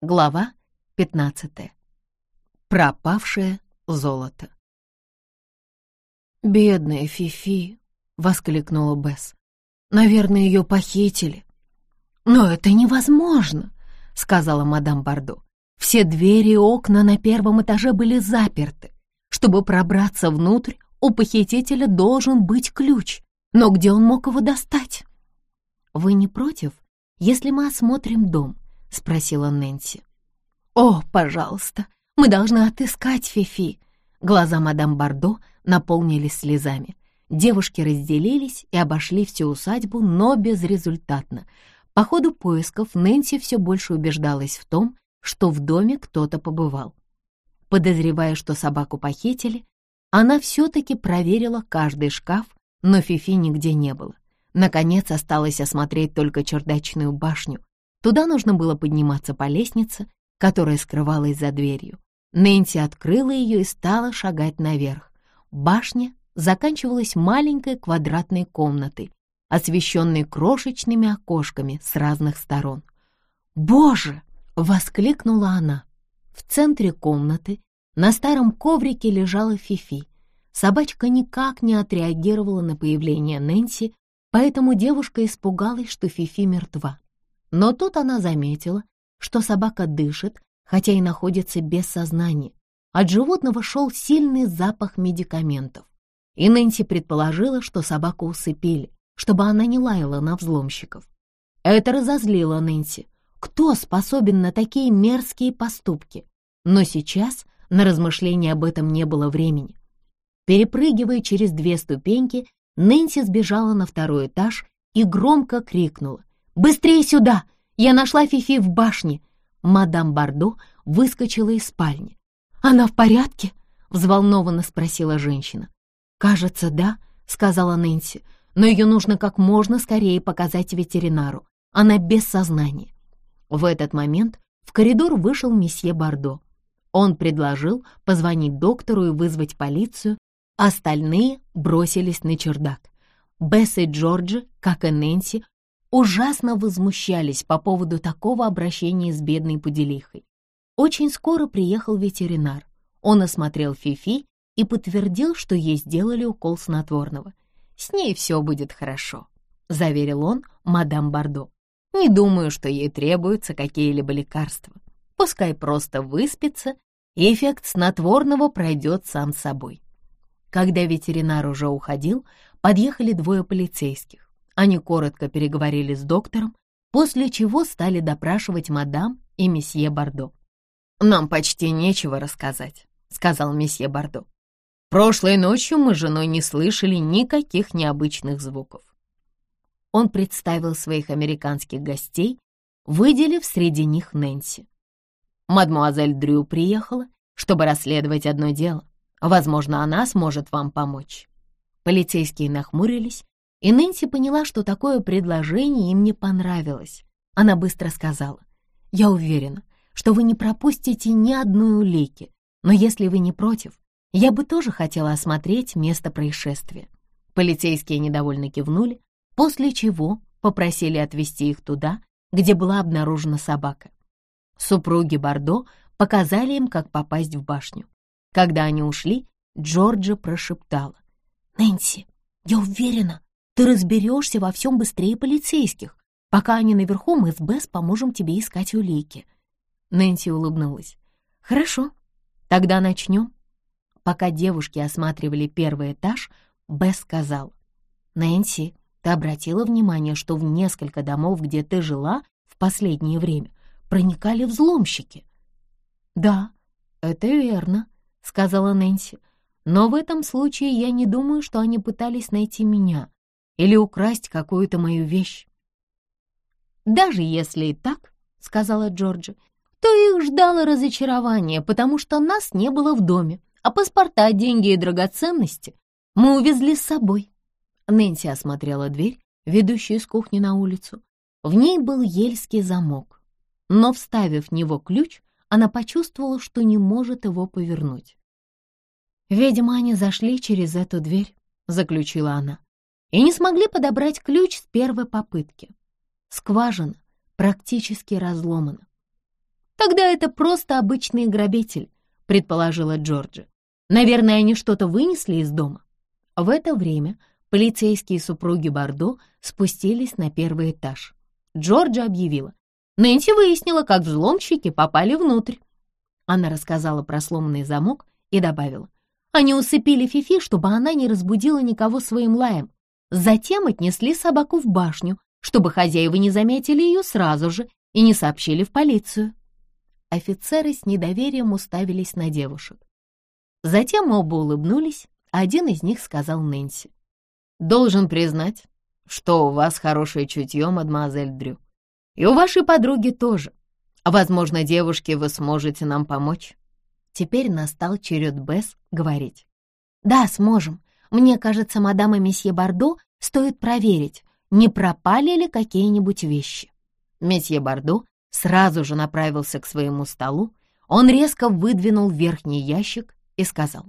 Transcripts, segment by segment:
Глава 15. Пропавшее золото. «Бедная Фифи!» — воскликнула Бесс. «Наверное, ее похитили». «Но это невозможно!» — сказала мадам Бардо. «Все двери и окна на первом этаже были заперты. Чтобы пробраться внутрь, у похитителя должен быть ключ. Но где он мог его достать?» «Вы не против, если мы осмотрим дом?» — спросила Нэнси. «О, пожалуйста, мы должны отыскать Фифи!» Глаза мадам Бардо наполнились слезами. Девушки разделились и обошли всю усадьбу, но безрезультатно. По ходу поисков Нэнси все больше убеждалась в том, что в доме кто-то побывал. Подозревая, что собаку похитили, она все-таки проверила каждый шкаф, но Фифи нигде не было. Наконец осталось осмотреть только чердачную башню, Туда нужно было подниматься по лестнице, которая скрывалась за дверью. Нэнси открыла ее и стала шагать наверх. Башня заканчивалась маленькой квадратной комнатой, освещенной крошечными окошками с разных сторон. «Боже!» — воскликнула она. В центре комнаты на старом коврике лежала Фифи. Собачка никак не отреагировала на появление Нэнси, поэтому девушка испугалась, что Фифи мертва. Но тут она заметила, что собака дышит, хотя и находится без сознания. От животного шел сильный запах медикаментов. И Нэнси предположила, что собаку усыпили, чтобы она не лаяла на взломщиков. Это разозлило Нэнси. Кто способен на такие мерзкие поступки? Но сейчас на размышления об этом не было времени. Перепрыгивая через две ступеньки, Нэнси сбежала на второй этаж и громко крикнула. «Быстрее сюда! Я нашла Фифи в башне!» Мадам Бардо выскочила из спальни. «Она в порядке?» — взволнованно спросила женщина. «Кажется, да», — сказала Нэнси, «но ее нужно как можно скорее показать ветеринару. Она без сознания». В этот момент в коридор вышел месье Бардо. Он предложил позвонить доктору и вызвать полицию, остальные бросились на чердак. Бесс и Джорджи, как и Нэнси, ужасно возмущались по поводу такого обращения с бедной пуделихой. Очень скоро приехал ветеринар. Он осмотрел Фифи и подтвердил, что ей сделали укол снотворного. «С ней все будет хорошо», — заверил он мадам Бардо. «Не думаю, что ей требуются какие-либо лекарства. Пускай просто выспится, и эффект снотворного пройдет сам собой». Когда ветеринар уже уходил, подъехали двое полицейских. Они коротко переговорили с доктором, после чего стали допрашивать мадам и месье Бардо. «Нам почти нечего рассказать», — сказал месье Бардо. «Прошлой ночью мы с женой не слышали никаких необычных звуков». Он представил своих американских гостей, выделив среди них Нэнси. «Мадмуазель Дрю приехала, чтобы расследовать одно дело. Возможно, она сможет вам помочь». Полицейские нахмурились и Нэнси поняла, что такое предложение им не понравилось. Она быстро сказала, «Я уверена, что вы не пропустите ни одной улики, но если вы не против, я бы тоже хотела осмотреть место происшествия». Полицейские недовольно кивнули, после чего попросили отвезти их туда, где была обнаружена собака. Супруги Бордо показали им, как попасть в башню. Когда они ушли, Джорджа прошептала. «Нэнси, я уверена, ты разберешься во всем быстрее полицейских. Пока они наверху, мы с Бесс поможем тебе искать улики». Нэнси улыбнулась. «Хорошо, тогда начнем». Пока девушки осматривали первый этаж, Бесс сказал. «Нэнси, ты обратила внимание, что в несколько домов, где ты жила в последнее время, проникали взломщики?» «Да, это верно», — сказала Нэнси. «Но в этом случае я не думаю, что они пытались найти меня или украсть какую-то мою вещь. «Даже если и так, — сказала Джорджи, — то их ждало разочарование, потому что нас не было в доме, а паспорта, деньги и драгоценности мы увезли с собой». Нэнси осмотрела дверь, ведущую из кухни на улицу. В ней был ельский замок, но, вставив в него ключ, она почувствовала, что не может его повернуть. «Видимо, они зашли через эту дверь», — заключила она и не смогли подобрать ключ с первой попытки. Скважина практически разломана. Тогда это просто обычный грабитель, предположила Джорджи. Наверное, они что-то вынесли из дома. В это время полицейские супруги Бордо спустились на первый этаж. Джорджа объявила. Нэнси выяснила, как взломщики попали внутрь. Она рассказала про сломанный замок и добавила. Они усыпили Фифи, чтобы она не разбудила никого своим лаем. Затем отнесли собаку в башню, чтобы хозяева не заметили ее сразу же и не сообщили в полицию. Офицеры с недоверием уставились на девушек. Затем оба улыбнулись, а один из них сказал Нэнси. «Должен признать, что у вас хорошее чутье, мадемуазель Дрю. И у вашей подруги тоже. Возможно, девушки, вы сможете нам помочь». Теперь настал черед Бесс говорить. «Да, сможем. Мне кажется, мадам и месье Бордо стоит проверить, не пропали ли какие-нибудь вещи». Месье Бордо сразу же направился к своему столу. Он резко выдвинул верхний ящик и сказал.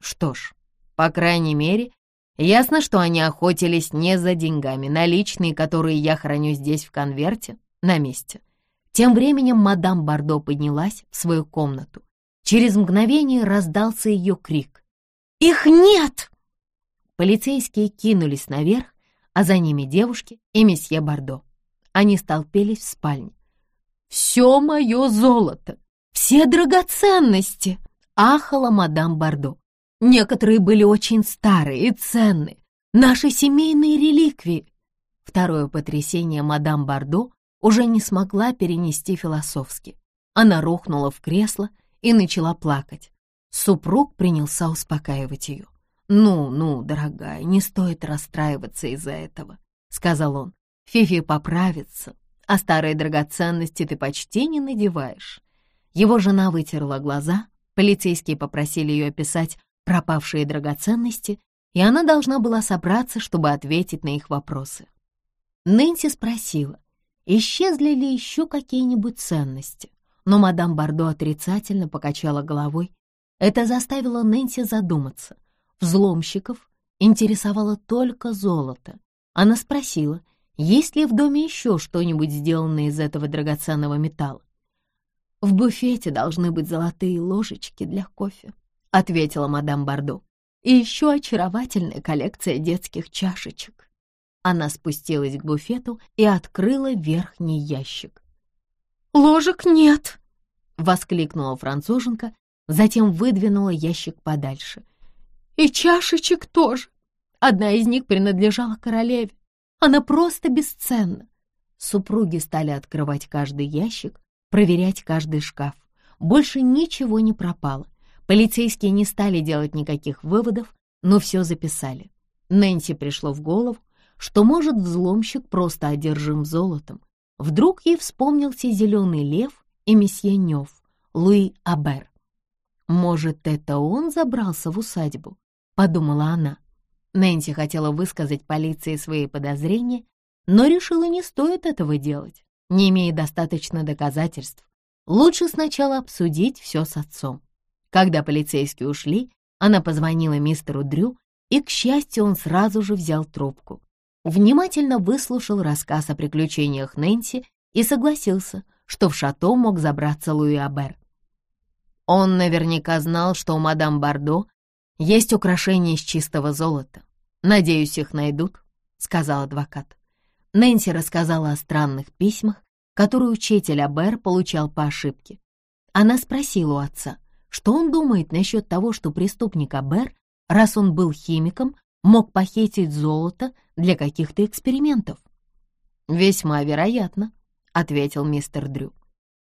«Что ж, по крайней мере, ясно, что они охотились не за деньгами. Наличные, которые я храню здесь в конверте, на месте». Тем временем мадам Бордо поднялась в свою комнату. Через мгновение раздался ее крик. «Их нет!» Полицейские кинулись наверх, а за ними девушки и месье Бордо. Они столпились в спальне. «Все мое золото! Все драгоценности!» — ахала мадам Бордо. «Некоторые были очень старые и ценные. Наши семейные реликвии!» Второе потрясение мадам Бордо уже не смогла перенести философски. Она рухнула в кресло и начала плакать. Супруг принялся успокаивать ее. «Ну, ну, дорогая, не стоит расстраиваться из-за этого», — сказал он. «Фифи поправится, а старые драгоценности ты почти не надеваешь». Его жена вытерла глаза, полицейские попросили ее описать пропавшие драгоценности, и она должна была собраться, чтобы ответить на их вопросы. Нэнси спросила, исчезли ли еще какие-нибудь ценности но мадам Бардо отрицательно покачала головой. Это заставило Нэнси задуматься. Взломщиков интересовало только золото. Она спросила, есть ли в доме еще что-нибудь сделанное из этого драгоценного металла. «В буфете должны быть золотые ложечки для кофе», — ответила мадам Бардо. «И еще очаровательная коллекция детских чашечек». Она спустилась к буфету и открыла верхний ящик. «Ложек нет!» — воскликнула француженка, затем выдвинула ящик подальше. «И чашечек тоже. Одна из них принадлежала королеве. Она просто бесценна». Супруги стали открывать каждый ящик, проверять каждый шкаф. Больше ничего не пропало. Полицейские не стали делать никаких выводов, но все записали. Нэнси пришло в голову, что, может, взломщик просто одержим золотом, Вдруг ей вспомнился зеленый лев и месье Нев, Луи Абер. «Может, это он забрался в усадьбу?» — подумала она. Нэнси хотела высказать полиции свои подозрения, но решила, не стоит этого делать, не имея достаточно доказательств. Лучше сначала обсудить все с отцом. Когда полицейские ушли, она позвонила мистеру Дрю, и, к счастью, он сразу же взял трубку внимательно выслушал рассказ о приключениях Нэнси и согласился, что в шато мог забраться Луи Абер. Он наверняка знал, что у мадам Бардо есть украшения из чистого золота. «Надеюсь, их найдут», — сказал адвокат. Нэнси рассказала о странных письмах, которые учитель Абер получал по ошибке. Она спросила у отца, что он думает насчет того, что преступник Абер, раз он был химиком, мог похитить золото для каких-то экспериментов. «Весьма вероятно», — ответил мистер Дрю.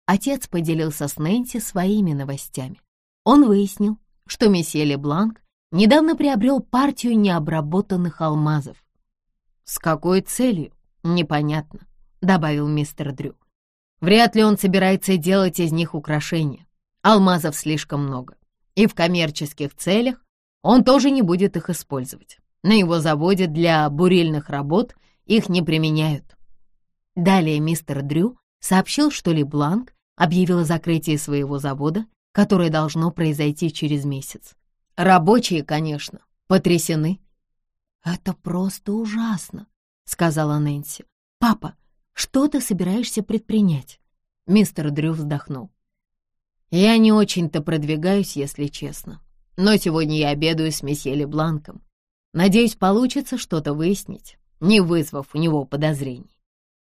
Отец поделился с Нэнси своими новостями. Он выяснил, что месье Лебланк недавно приобрел партию необработанных алмазов. «С какой целью? Непонятно», — добавил мистер Дрю. «Вряд ли он собирается делать из них украшения. Алмазов слишком много, и в коммерческих целях он тоже не будет их использовать. На его заводе для бурильных работ их не применяют. Далее мистер Дрю сообщил, что Ли Бланк объявил о закрытии своего завода, которое должно произойти через месяц. Рабочие, конечно, потрясены. «Это просто ужасно», — сказала Нэнси. «Папа, что ты собираешься предпринять?» Мистер Дрю вздохнул. «Я не очень-то продвигаюсь, если честно. Но сегодня я обедаю с месье Лебланком. Надеюсь, получится что-то выяснить, не вызвав у него подозрений.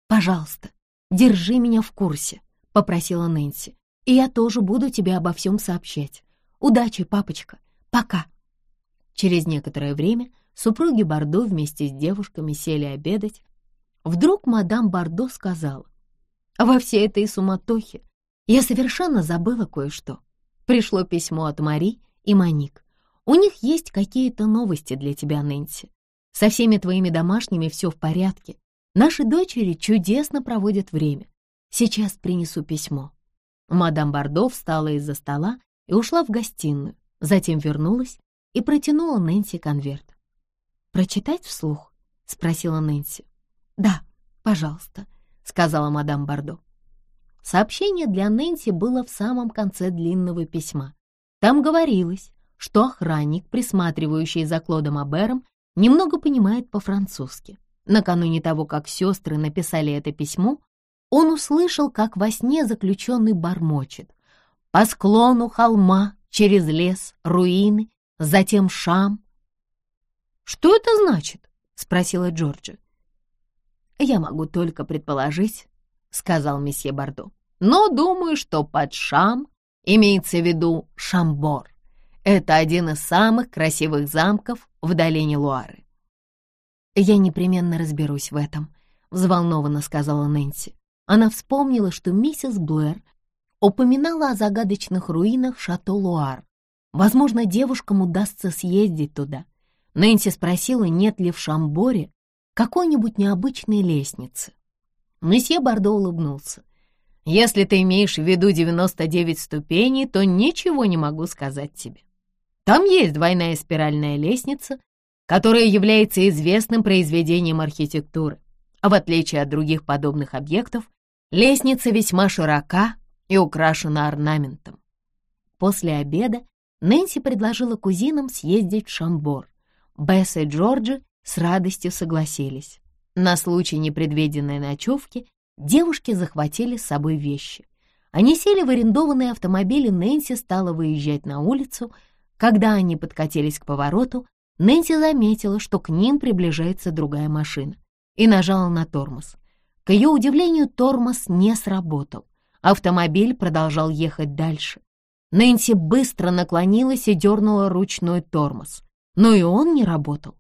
«Пожалуйста, держи меня в курсе», — попросила Нэнси. «И я тоже буду тебе обо всем сообщать. Удачи, папочка. Пока». Через некоторое время супруги Бордо вместе с девушками сели обедать. Вдруг мадам Бордо сказала, «Во всей этой суматохе я совершенно забыла кое-что. Пришло письмо от Мари и Моник. У них есть какие-то новости для тебя, Нэнси. Со всеми твоими домашними все в порядке. Наши дочери чудесно проводят время. Сейчас принесу письмо». Мадам Бордо встала из-за стола и ушла в гостиную, затем вернулась и протянула Нэнси конверт. «Прочитать вслух?» — спросила Нэнси. «Да, пожалуйста», — сказала мадам Бордо. Сообщение для Нэнси было в самом конце длинного письма. Там говорилось, что охранник, присматривающий за Клодом Абером, немного понимает по-французски. Накануне того, как сестры написали это письмо, он услышал, как во сне заключенный бормочет. По склону холма, через лес, руины, затем Шам. «Что это значит?» — спросила Джорджа. «Я могу только предположить, — сказал месье Бордо. «Но думаю, что под Шам имеется в виду Шамбор. Это один из самых красивых замков в долине Луары». «Я непременно разберусь в этом», — взволнованно сказала Нэнси. Она вспомнила, что миссис Блэр упоминала о загадочных руинах Шато-Луар. Возможно, девушкам удастся съездить туда. Нэнси спросила, нет ли в Шамборе какой-нибудь необычной лестницы. Месье Бардо улыбнулся. «Если ты имеешь в виду 99 ступеней, то ничего не могу сказать тебе. Там есть двойная спиральная лестница, которая является известным произведением архитектуры. А в отличие от других подобных объектов, лестница весьма широка и украшена орнаментом. После обеда Нэнси предложила кузинам съездить в Шамбор. Бесс и Джорджи с радостью согласились. На случай непредвиденной ночевки девушки захватили с собой вещи. Они сели в арендованный автомобиль, и Нэнси стала выезжать на улицу. Когда они подкатились к повороту, Нэнси заметила, что к ним приближается другая машина, и нажала на тормоз. К ее удивлению, тормоз не сработал. Автомобиль продолжал ехать дальше. Нэнси быстро наклонилась и дернула ручной тормоз, но и он не работал.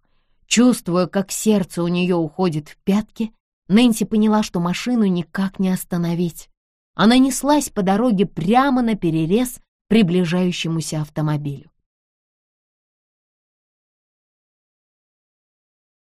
Чувствуя, как сердце у нее уходит в пятки, Нэнси поняла, что машину никак не остановить. Она неслась по дороге прямо на перерез приближающемуся автомобилю.